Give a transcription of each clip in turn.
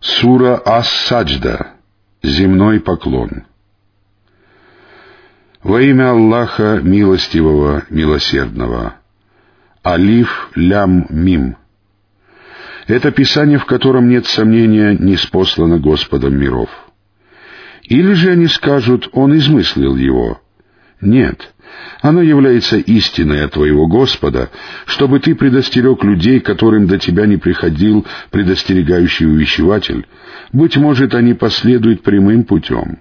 Сура Ас-Саджда. Земной поклон. Во имя Аллаха Милостивого, Милосердного. Алиф Лям Мим. Это писание, в котором нет сомнения, не спослано Господом миров. Или же они скажут, Он измыслил его. Нет, оно является истиной от твоего Господа, чтобы ты предостерег людей, которым до тебя не приходил предостерегающий увещеватель. Быть может, они последуют прямым путем.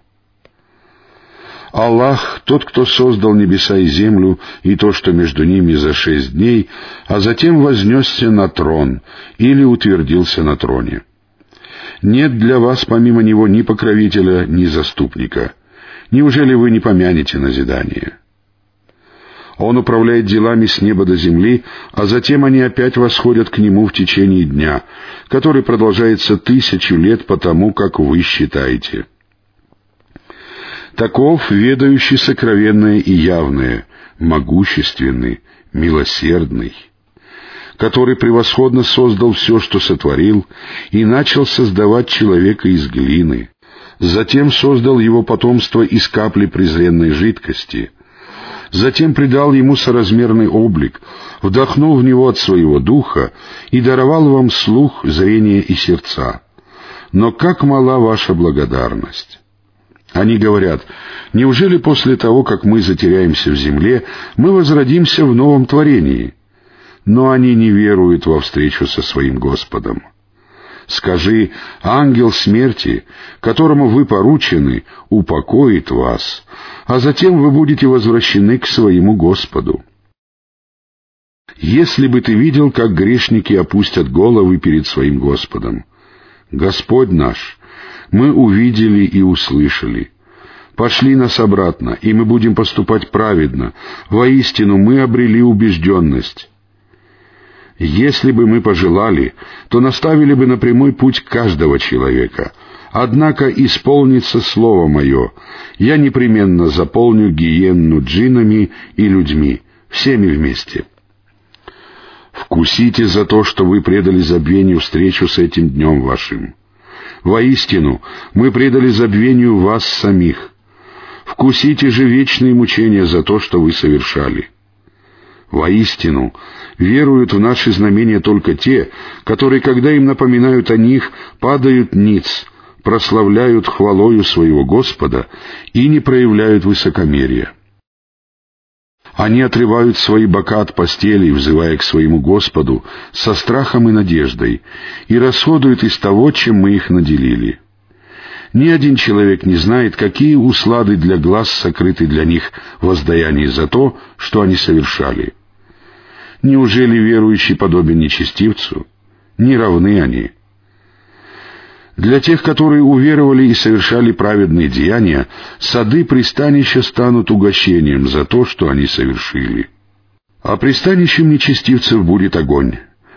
Аллах — тот, кто создал небеса и землю и то, что между ними за шесть дней, а затем вознесся на трон или утвердился на троне. Нет для вас помимо него ни покровителя, ни заступника. Неужели вы не помянете назидание?» Он управляет делами с неба до земли, а затем они опять восходят к Нему в течение дня, который продолжается тысячу лет по тому, как вы считаете. Таков ведающий сокровенное и явное, могущественный, милосердный, который превосходно создал все, что сотворил, и начал создавать человека из глины, затем создал его потомство из капли презренной жидкости — затем придал ему соразмерный облик, вдохнул в него от своего духа и даровал вам слух, зрение и сердца. Но как мала ваша благодарность! Они говорят, неужели после того, как мы затеряемся в земле, мы возродимся в новом творении? Но они не веруют во встречу со своим Господом. Скажи, ангел смерти, которому вы поручены, упокоит вас, а затем вы будете возвращены к своему Господу. Если бы ты видел, как грешники опустят головы перед своим Господом. Господь наш, мы увидели и услышали. Пошли нас обратно, и мы будем поступать праведно. Воистину мы обрели убежденность. Если бы мы пожелали, то наставили бы на прямой путь каждого человека. Однако исполнится слово мое. Я непременно заполню гиенну джинами и людьми, всеми вместе. Вкусите за то, что вы предали забвению встречу с этим днем вашим. Воистину, мы предали забвению вас самих. Вкусите же вечные мучения за то, что вы совершали. Воистину, веруют в наши знамения только те, которые, когда им напоминают о них, падают ниц, прославляют хвалою своего Господа и не проявляют высокомерия. Они отрывают свои бока от постели, взывая к своему Господу, со страхом и надеждой, и расходуют из того, чем мы их наделили. Ни один человек не знает, какие услады для глаз сокрыты для них воздаяние за то, что они совершали. Неужели верующий подобен нечестивцу? Не равны они. Для тех, которые уверовали и совершали праведные деяния, сады пристанища станут угощением за то, что они совершили. А пристанищем нечестивцев будет огонь.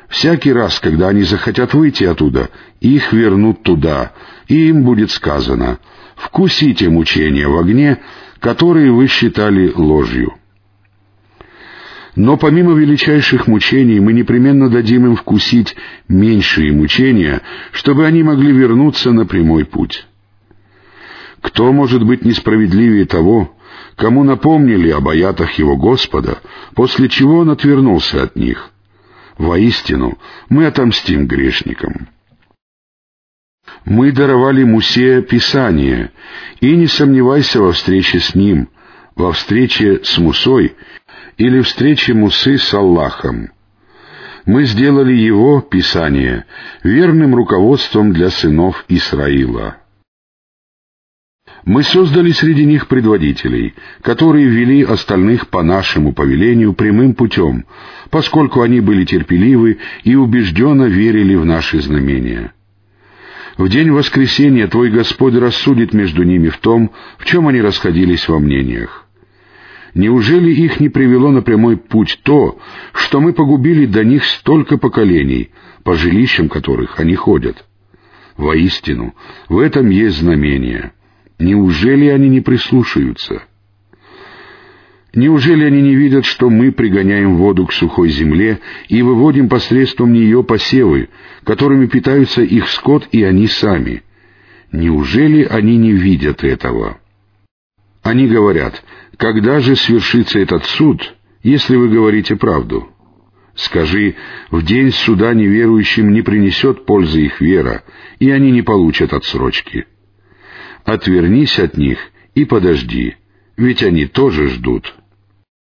Всякий раз, когда они захотят выйти оттуда, их вернут туда, и им будет сказано «Вкусите мучения в огне, которые вы считали ложью». Но помимо величайших мучений мы непременно дадим им вкусить меньшие мучения, чтобы они могли вернуться на прямой путь. Кто может быть несправедливее того, кому напомнили об аятах его Господа, после чего он отвернулся от них? Воистину, мы отомстим грешникам. Мы даровали Мусе Писание, и не сомневайся во встрече с ним, во встрече с Мусой или встрече Мусы с Аллахом. Мы сделали его, Писание, верным руководством для сынов Исраила. Мы создали среди них предводителей, которые вели остальных по нашему повелению прямым путем, поскольку они были терпеливы и убежденно верили в наши знамения. В день воскресения Твой Господь рассудит между ними в том, в чем они расходились во мнениях. Неужели их не привело на прямой путь то, что мы погубили до них столько поколений, по жилищам которых они ходят? Воистину, в этом есть знамение. Неужели они не прислушаются? Неужели они не видят, что мы пригоняем воду к сухой земле и выводим посредством нее посевы, которыми питаются их скот и они сами? Неужели они не видят этого? Они говорят, когда же свершится этот суд, если вы говорите правду? Скажи, в день суда неверующим не принесет пользы их вера, и они не получат отсрочки. Отвернись от них и подожди, ведь они тоже ждут.